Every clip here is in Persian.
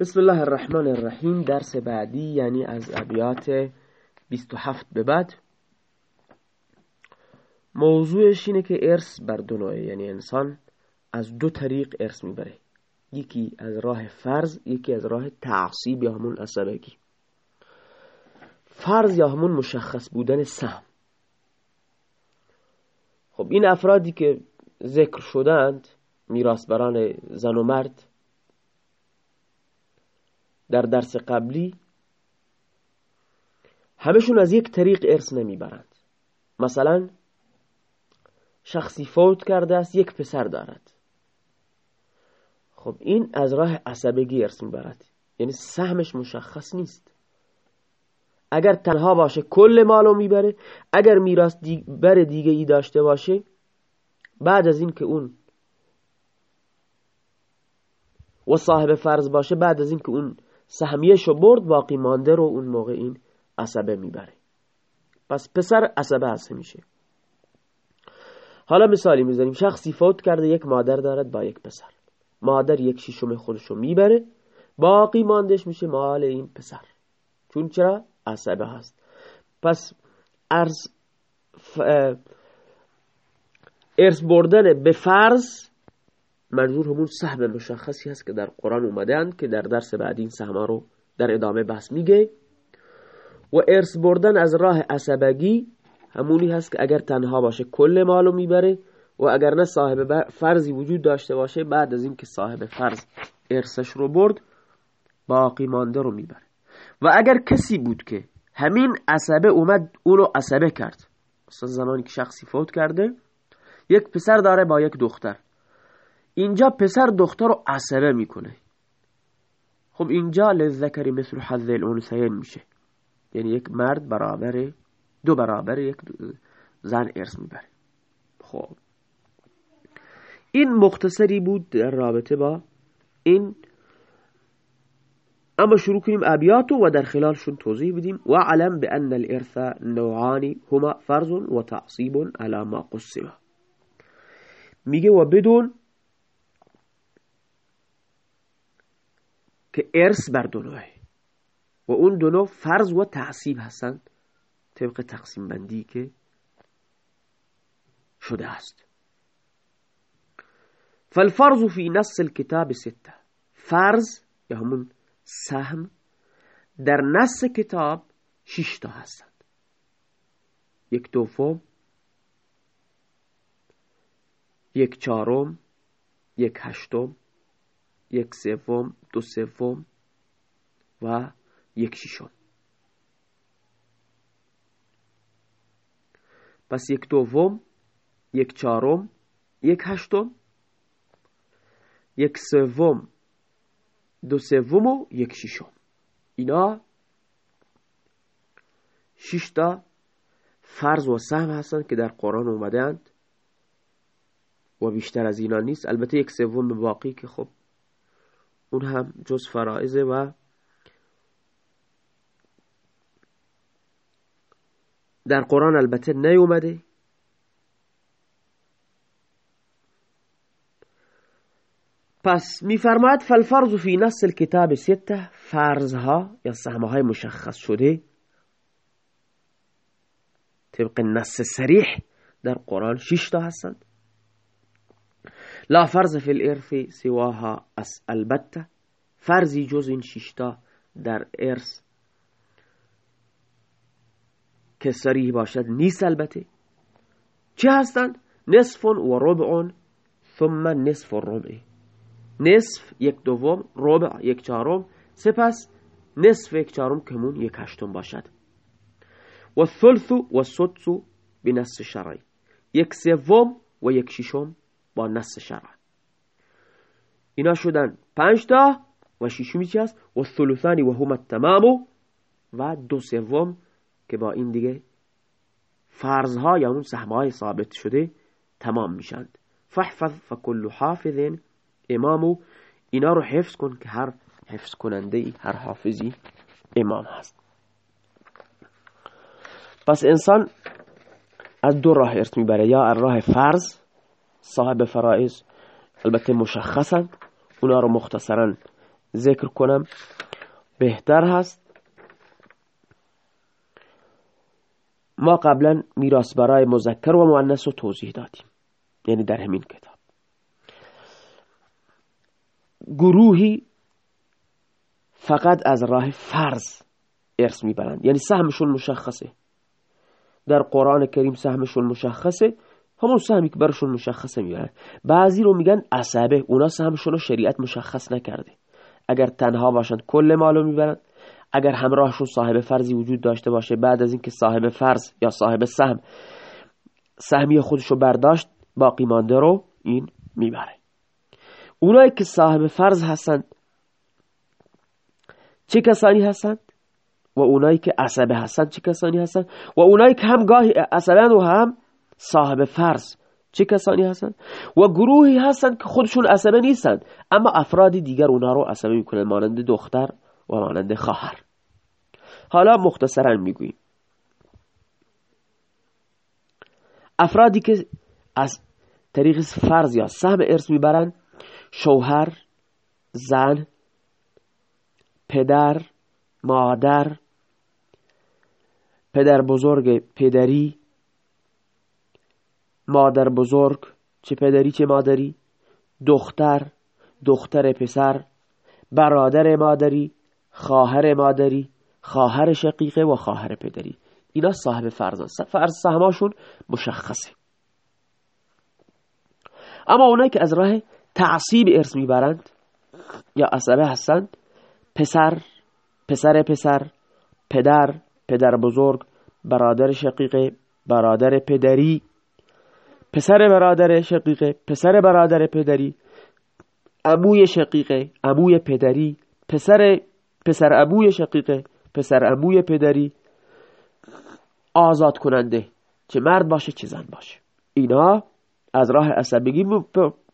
بسم الله الرحمن الرحیم درس بعدی یعنی از ابیات 27 به بعد. موضوعش اینه که ارث بر دو نوعه یعنی انسان از دو طریق ارث می‌بره. یکی از راه فرض یکی از راه تعصیب یا همون عصبگی. فرض یا همون مشخص بودن سهم. خب این افرادی که ذکر شدند میراثبران زن و مرد در درس قبلی همشون از یک طریق ارث نمی‌برند. مثلا شخصی فوت کرده است یک پسر دارد. خب این از راه عصبگی ارث می‌برد. یعنی سهمش مشخص نیست. اگر تنها باشه کل مالو می‌بره. اگر میراث بر دیگه ای داشته باشه بعد از این که اون و صاحب فرض باشه بعد از این که اون سهمیهشو برد باقی مانده رو اون موقع این عصبه می‌بره. پس پسر عصبه هست میشه. حالا مثالی می‌زنیم. شخصی فوت کرده یک مادر دارد با یک پسر. مادر یک شیشم خودشو می‌بره باقی ماندش میشه مال این پسر. چون چرا؟ عصبه هست. پس ارز ارث بردن به فرض منظور همون سهم مشخصی هست که در قرآن اومدن که در درس بعد این سهم رو در ادامه بحث میگه. و ارث بردن از راه عصبگی همونی هست که اگر تنها باشه کل مالو می‌بره و اگر نه صاحب فرضی وجود داشته باشه بعد از اینکه صاحب فرض ارثش رو برد باقی مانده رو می‌بره. و اگر کسی بود که همین عصبه اومد اونو عصبه کرد. مثلا زمانی که شخصی فوت کرده یک پسر داره با یک دختر. اینجا پسر دختر رو عصبه می‌کنه. خب اینجا لذکری مثل حظ الانسین میشه. یعنی یک مرد برابر دو برابر یک زن ارث می‌بره. خب. این مختصری بود در رابطه با این. اما شروع کنیم ابیاتو و در خلالشون توضیح بدیم. و علم بان الارث نوعانی هما فرض و تعصیب على ما قسمه میگه و بدون که ارث بر دو نوعه و اون دو فرض و تعصیب هستند. طبق تقسیم بندی که شده است. فالفرض في نص الكتاب سته. فرض یا همون سهم در نص کتاب شش تا هستند. یک دوم یک چهارم یک هشتم یک سوم دو سوم و یک ششم. پس یک دوم یک چهارم یک هشتم. یک سوم دو سوم و یک ششم. اینا شش تا فرض و سهم هستند که در قرآن اومدند و بیشتر از اینا نیست. البته یک سوم باقی که خب اون هم جز فرائزه و در قرآن البته نیومده. پس میفرماید فالفرض فی نص الكتاب سته فرضها یا سهمه های مشخص شده. طبق نص سریح در قرآن شش تا هستند. لا فرض فی الارث سواها اس البته. فرضی جز این ششتا در ارث که سریح باشد نیست البته. چه هستند؟ نصف و ربع ثم نصف الربع. نصف یک دوم ربع یک چهارم سپس نصف یک چهارم کمون یک هشتم باشد. و الثلث و السدس بنص شرعی. یک سوم و یک ششم. با نص شرع. اینا شدن پنج تا و ششمی چی هست؟ و الثلثانی و هم التمام و دو سوم که با این دیگه فرضها یا اون سهمهای ثابت شده تمام میشند. فحفظ فکل حافظ امامو اینا رو حفظ کن که هر حفظ کننده ای هر حافظی امام هست. پس انسان از دو راه ارث می‌بره یا راه فرض صاحب فرائض البته مشخصند اونا رو مختصرا ذکر کنم. بهتر هست ما قبلا میراث برای مذکر و مؤنث رو توضیح دادیم یعنی در همین کتاب. گروهی فقط از راه فرض ارث می‌برند یعنی سهمشون مشخصه. در قرآن کریم سهمشون مشخصه. همون سهمی که برشون مشخصه می‌برن بعضی رو میگن عصبه اونا سهمشون رو شریعت مشخص نکرده. اگر تنها باشند کل مالو می‌برن. اگر همراهشون صاحب فرضی وجود داشته باشه بعد از اینکه صاحب فرض یا صاحب سهم سهمی خودشو برداشت باقی مانده رو این می‌بره. اونایی که صاحب فرض هستند چه کسانی هستند و اونایی که عصبه هستند چه کسانی هستند و اونایی که هم گاهی عصبه و هم صاحب فرض. چه کسانی هستند؟ و گروهی هستند که خودشون عصبه نیستند اما افرادی دیگر اونا رو عصبه می‌کنند مانند دختر و مانند خواهر. حالا مختصرا می‌گوییم. افرادی که از طریق فرض یا سهم ارث می‌برند شوهر زن پدر مادر پدر بزرگ پدری مادر بزرگ چه پدری چه مادری دختر دختر پسر برادر مادری خواهر مادری خواهر شقیقه و خواهر پدری. اینا صاحب هست فرض سهماشون مشخصه. اما اونایی که از راه تعصیب ارث می‌برند یا عصبه هستند پسر پسر پسر پدر پدر بزرگ برادر شقیقه برادر پدری پسر برادر شقیقه پسر برادر پدری عموی شقیقه عموی پدری پسر پسر عموی شقیقه پسر عموی پدری. آزاد کننده چه مرد باشه چه زن باشه. اینا از راه عصبگی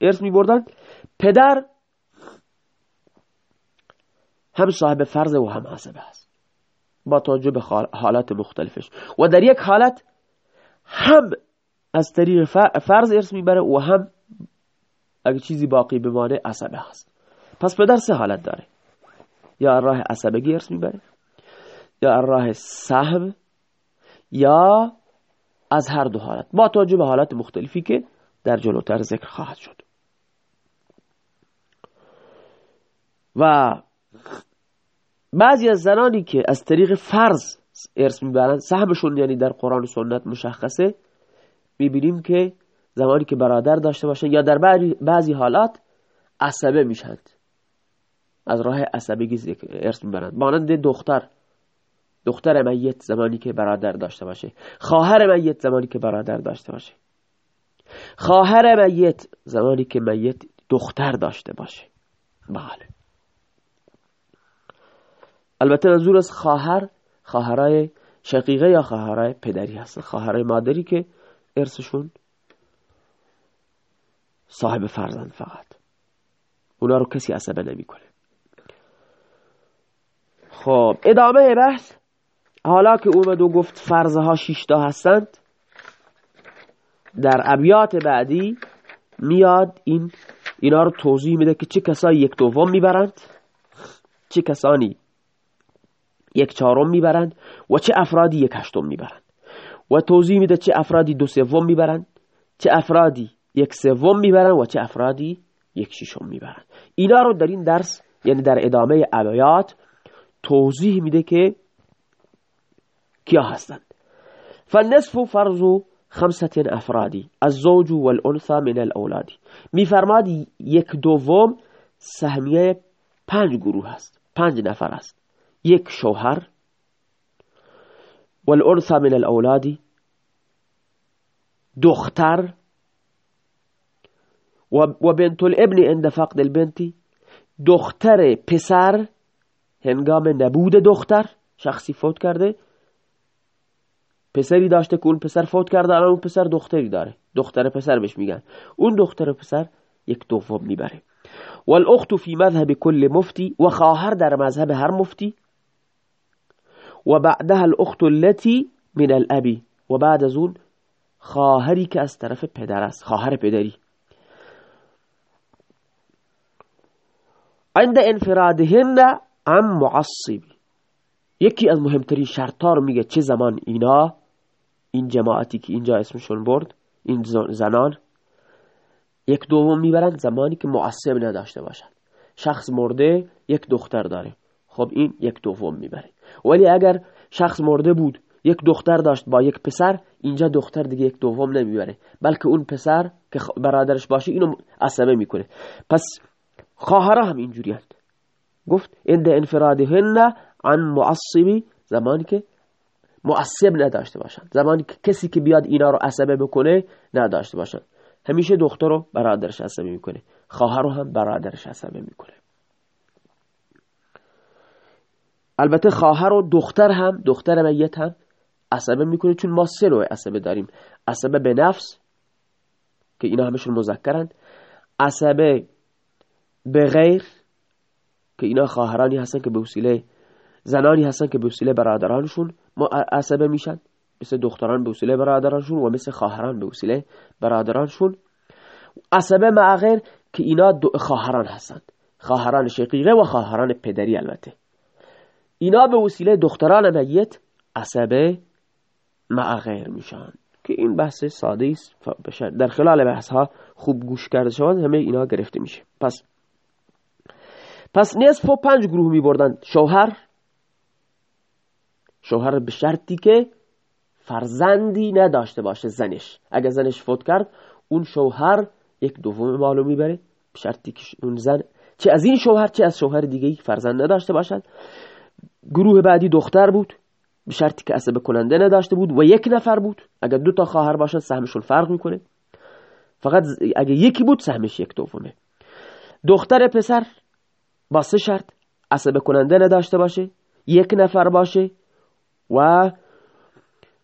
ارث می بردن. پدر هم صاحب فرض و هم عصبه است. با توجه به حالات مختلفش. و در یک حالت هم از طریق فرض ارث می‌بره و هم اگه چیزی باقی بمانه عصبه هست. پس پدر سه حالت داره. یا راه عصبگی ارث می‌بره یا راه سهم یا از هر دو حالت. با توجه به حالات مختلفی که در جلوتر ذکر خواهد شد. و بعضی از زنانی که از طریق فرض ارث می‌برند سهمشون یعنی در قرآن و سنت مشخصه می‌بینیم که زمانی که برادر داشته باشه یا در بعضی حالات عصبه میشند از راه عصبگی ارث می‌برند. مانند دختر. دختر میت زمانی که برادر داشته باشه. خواهر میت زمانی که برادر داشته باشه. خواهر میت زمانی که میت دختر داشته باشه. بله. البته منظور از خواهر خواهرای شقیقه یا خواهرای پدری هستن. خواهرای مادری که ارثشون صاحب فرزند فقط. اونا رو کسی عصبه نمی‌کنه. خب ادامه بحث. حالا که اومد و گفت فرضها شیشتا هستند در ابیات بعدی میاد این اینا رو توضیح میده که چه کسایی یک دوم می‌برند چه کسانی یک چهارم می‌برند و چه افرادی یک هشتم می‌برند. و توضیح میده چه افرادی دو سوم می‌برند چه افرادی یک سوم می‌برند و چه افرادی یک ششم می‌برند. اینا رو در این درس یعنی در ادامه ابیات توضیح میده که کیا هستند. فالنصف فرض خمسة افرادی الزوج والانثى من الاولادی میفرماد یک دوم سهمیه پنج گروه هست پنج نفر است یک شوهر والانثى من الاولادی دختر و بنت الابن عند فقد البنتی دختر پسر هنگام نبود دختر شخصی فوت کرده پسری داشته که اون پسر فوت کرده الان اون پسر دختری داره. دختر پسر بهش میگن. اون دختر پسر یک دوم می‌بره. والاخت فی مذهب کل مفتی و خواهر در مذهب هر مفتی و بعدها الاخت التي من الابی و بعد از اون خواهری که از طرف پدر است. خواهر پدری. عند انفرادهن عن معصبی یکی از مهمترین شرطا رو میگه چه زمان اینا این جماعتی که اینجا اسمشون برد این زنان یک دوم می‌برند زمانی که معصب نداشته باشند. شخص مرده یک دختر داره. خب این یک دوم می‌بره. ولی اگر شخص مرده بود یک دختر داشت با یک پسر اینجا دختر دیگه یک دوم نمی‌بره. بلکه اون پسر که برادرش باشه اینو عصبه می‌کنه. پس خواهرها هم اینجوری هست. گفت اند انفرادهن عن معصبی زمانی که معصب نداشته باشن. زمانی که کسی که بیاد اینا رو عصبه بکنه نداشته باشن. همیشه دختر رو برادرش عصبه می‌کنه. خواهر رو هم برادرش عصبه می‌کنه. البته خواهر و دختر هم دختر میت هم عصبه می‌کنه چون ما سه نوع عصبه داریم. عصبه به نفس که اینا همشون مذکرن. عصبه به غیر که اینا خواهرانی هستن که به وسیله زنانی هستن که به وسیله برادرانشون عصبه میشن. مثل دختران به وسیله برادرانشون و مثل خواهران به وسیله برادرانشون. عصبه مع غیر که اینا دو خواهران هستند خواهران شقیقه و خواهران پدری البته. اینا به وسیله دختران میت عصبه مع غیر میشن که این بحث ساده است. در خلال بحث ها خوب گوش کرده شود همه اینا گرفته میشه. پس پس نصف و پنج گروه می بردن. شوهر شوهر به شرطی که فرزندی نداشته باشه زنش. اگر زنش فوت کرد اون شوهر یک دوم مالو می‌بره. به شرطی که اون زن چه از این شوهر چه از شوهر دیگه فرزند نداشته باشد. گروه بعدی دختر بود به شرطی که عصبه کننده نداشته بود و یک نفر بود. اگر دو تا خواهر باشد سهمشون فرق می‌کنه. فقط اگه یکی بود سهمش یک دومه. دختر پسر با سه شرط عصبه کننده نداشته باشه یک نفر باشه و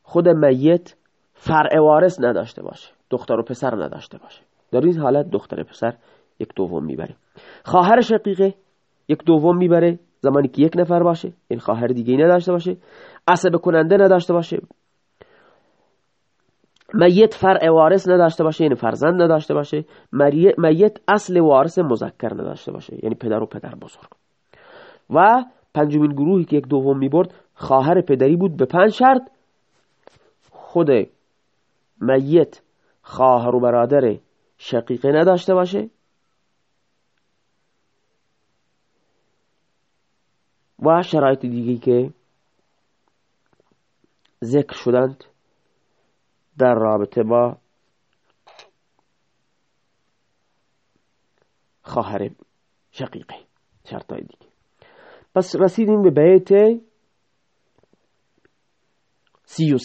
خود میت فرع وارث نداشته باشه دختر و پسر نداشته باشه. در این حالت دختر پسر یک دوم می‌بره. خواهر شقیقه یک دوم می‌بره. زمانی که یک نفر باشه این خواهر دیگه نداشته باشه عصب کننده نداشته باشه. میت فرع وارث نداشته باشه یعنی فرزند نداشته باشه. میت اصل وارث مذکر نداشته باشه یعنی پدر و پدر بزرگ. و پنجمین گروهی که یک دوم می‌برد خواهر پدری بود به پنج شرط. خود میت خواهر و برادر شقیقه نداشته باشه. و شرایط دیگه که ذکر شدند در رابطه با خواهر شقیقه شرطای دیگه. پس رسیدیم به بیت سی و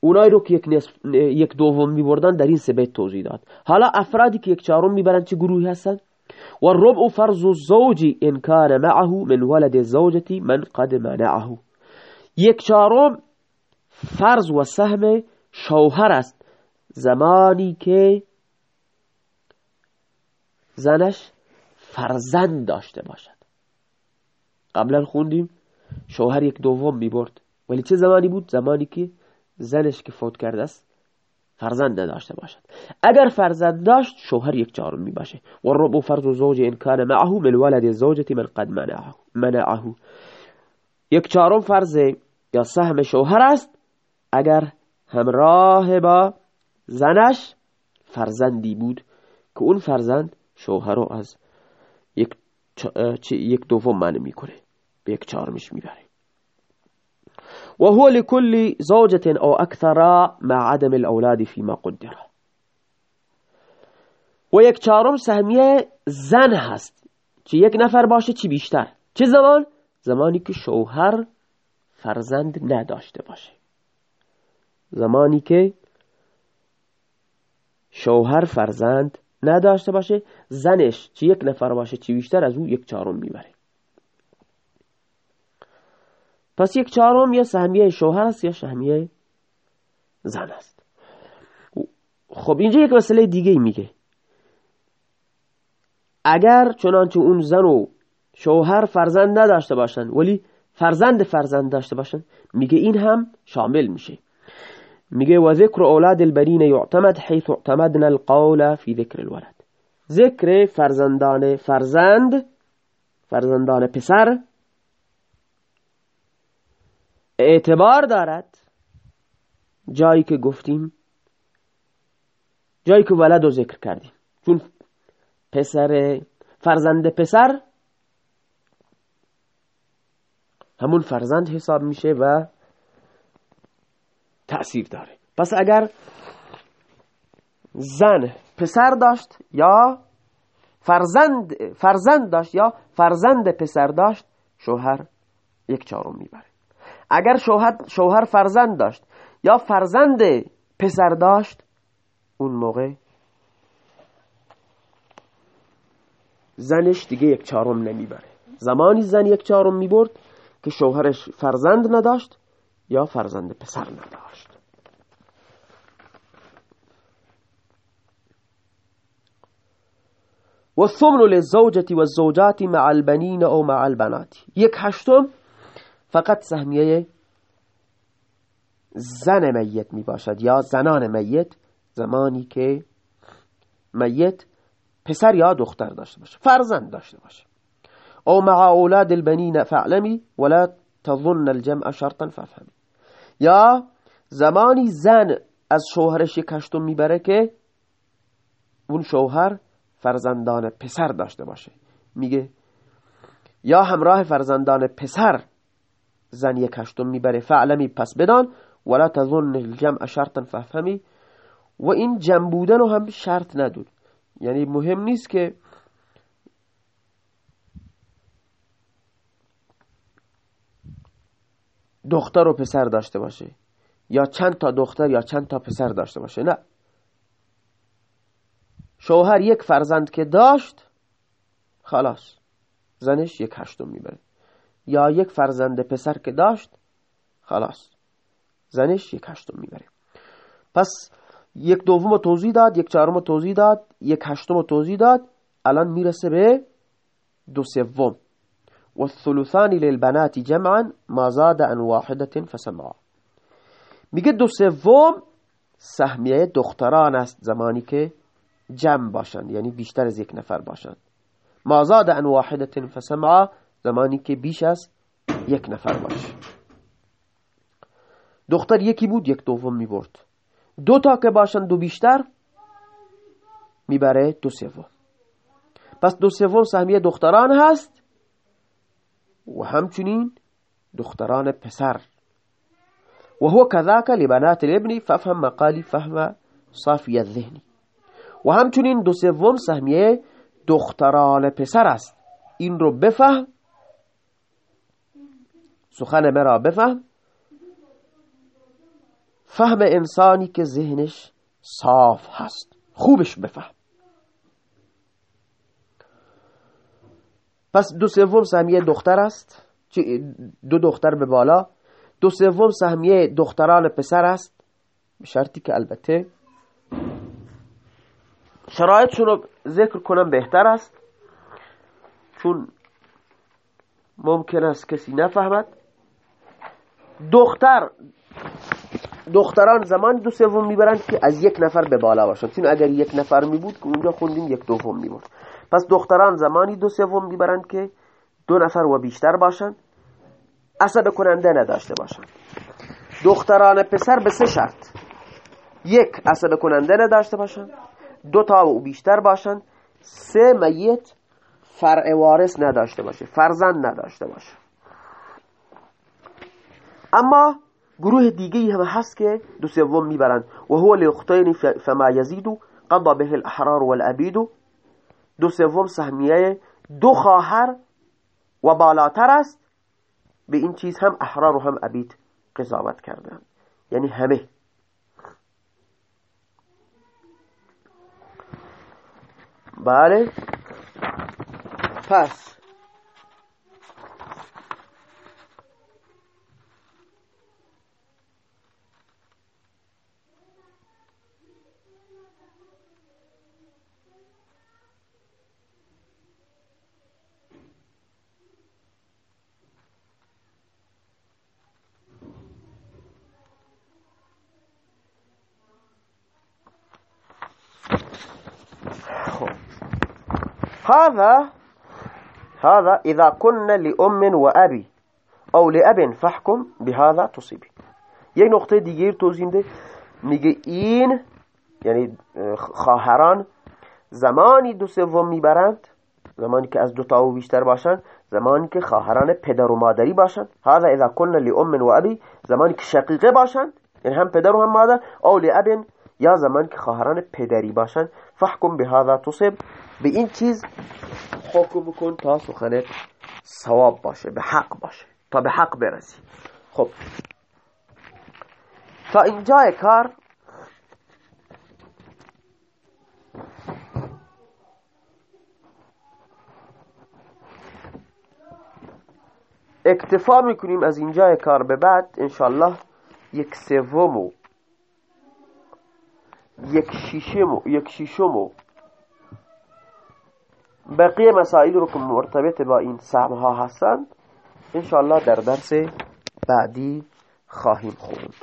اونایی رو که یک, یک دوم میبردن در این سه بیت توضیح داد. حالا افرادی که یک چهارم می‌برن چه گروهی هستن؟ و ربع فرض الزوج ان كان معه من ولد زوجتی من قد منعه. یک چهارم فرض و سهم شوهر است. زمانی که زنش فرزند داشته باشد. قبلا خوندیم شوهر یک دوم می برد ولی چه زمانی بود؟ زمانی که زنش که فوت کرده است فرزند نداشته باشد. اگر فرزند داشت شوهر یک چهارم می باشه و ربو فرض زوج ان کان معه من ولد زوجتی من قد منعه منعه. یک چهارم فرض یا سهم شوهر است. اگر همراه با زنش فرزندی بود که اون فرزند شوهر رو از یک, یک دوم منع می‌کنه. به یک چهارمش می‌بره. وهو لكل زوجة أو أكثر مع عدم الأولاد فيما قدر و یک سهمیه زن هست چه یک نفر باشه چی بیشتر؟ چه زمان؟ زمانی که شوهر فرزند نداشته باشه. زمانی که شوهر فرزند نداشته باشه زنش چه یک نفر باشه چی بیشتر از او یک چهارم می‌بره. پس یک چهارم یا سهمیه شوهر است یا سهمیه زن است. خب اینجا یک مسئله دیگه میگه. اگر چنانچه اون زن و شوهر فرزند نداشته باشند ولی فرزند فرزند داشته باشند میگه این هم شامل میشه. میگه و ذکر اولاد البنین یعتمد حيث اعتمدنا القول في ذکر الولد. ذکر فرزندان فرزند فرزندان پسر اعتبار دارد جایی که گفتیم جایی که ولد رو ذکر کردیم. چون پسر فرزند پسر همون فرزند حساب میشه و تأثیر داره. پس اگر زن پسر داشت یا فرزند فرزند داشت یا فرزند پسر داشت شوهر یک چهارم می‌بره. اگر شوهر شوهر فرزند داشت یا فرزند پسر داشت اون موقع زنش دیگه یک چهارم نمی‌بره. زمانی زن یک چهارم می‌برد که شوهرش فرزند نداشت یا فرزند پسر نداشت. و الثمن للزوجة والزوجات مع البنین او مع البنات. یک هشتم فقط سهمیه زن میت می باشد یا زنان میت زمانی که میت پسر یا دختر داشته باشه فرزند داشته باشه. او مع اولاد البنین فعلمی ولا تظن الجمع شرطا فافهمی. یا زمانی زن از شوهرش یک می‌بره که اون شوهر فرزندان پسر داشته باشه. میگه یا همراه فرزندان پسر زن یک هشتم می‌بره. فعلمی پس بدان. ولا تظن الجمع شرطا فافهمی. و این جمع بودن رو هم شرط ندود یعنی مهم نیست که دختر و پسر داشته باشه. یا چند تا دختر یا چند تا پسر داشته باشه. نه. شوهر یک فرزند که داشت خلاص. زنش یک هشتم می‌بره. یا یک فرزند پسر که داشت خلاص. زنش یک هشتم می‌بره. پس یک دوم توضیح داد یک چهارم توضیح داد یک هشتم توضیح داد الان می‌رسه به دو سوم. و الثلثان للبنات جمعا ما زاد عن واحدة فسمعا. میگه دو سوم سهمیه دختران است زمانی که جمع باشند یعنی بیشتر از یک نفر باشند. ما زاد عن واحدة فسمعا زمانی که بیش از یک نفر باشه دختر یکی بود یک دوم می‌برد. دو تا که باشن دو بیشتر می‌بره دو سوم. پس دو سوم سهمیه دختران هست و همچنین دختران پسر. و هو كذاك لبنات الابن فافهم مقالی فهم صافی الذهنی. و همچنین دو سوم سهمیه دختران پسر است. این رو بفهم سخن مرا بفهم. فهم انسانی که ذهنش صاف هست. خوبش بفهم. پس دو سوم سهمیه دختر است. دو دختر به بالا. دو سوم سهمیه دختران پسر است. به شرطی که البته شرایطشون رو ذکر کنم بهتر است. چون ممکن است کسی نفهمد. دختر. دختران زمان دو سوم می‌برند که از یک نفر به بالا باشند چون اگر یک نفر می بود که اونجا خوندیم یک دوم می‌برد پس دختران زمانی دو سوم می‌برند که دو نفر و بیشتر باشند عصب کننده نداشته باشند دختران پسر به سه شرط. یک عصب کننده نداشته باشند دو تا و بیشتر باشند سه میت فرع وارث نداشته باشه. فرزند نداشته باشه. اما گروه دیگه هم هست که دو سوم میبرند. و هو لاختین فما یزید قضا به الاحرار والعبید دو سوم سهمیه دو خواهر و بالاتر است. به این چیز هم احرار و هم عبید قضاوت کردن یعنی همه. بله. پس هذا هذا إذا كنا لأم وأبي أو لأب فحكم بهذا تصيبي یک نقطه دیگه توضیح میده. میگه این یعنی خواهران زمانی دو سوم میبرند زمانی که از دو تا و بیشتر باشند زمانی که خواهران پدر و مادری باشند. هذا اذا كنا لأم و أبی زمانی که شقیقه باشند یعنی هم پدر و هم مادر أو لابن یا زمانی که خواهران پدری باشند. فحکم به هذا تصب به این چیز حکم بکن تا سخنت ثواب باشه به حق باشه تا به حق برسی. خب. تا اینجای کار اکتفا می‌کنیم از اینجای کار به بعد انشالله یک سوم یک شیشم یک شیشم بقیه مسائل رو که مرتبط با این سهم ها هستند انشالله در درس بعدی خواهیم خوند.